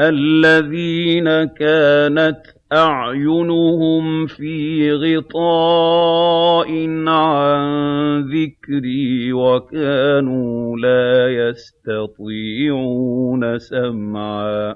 الَّذِينَ كَانَتْ أَعْيُنُهُمْ فِي غِطَاءٍ عَن ذِكْرِي وَكَانُوا لَا يَسْتَطِيعُونَ سَمْعًا.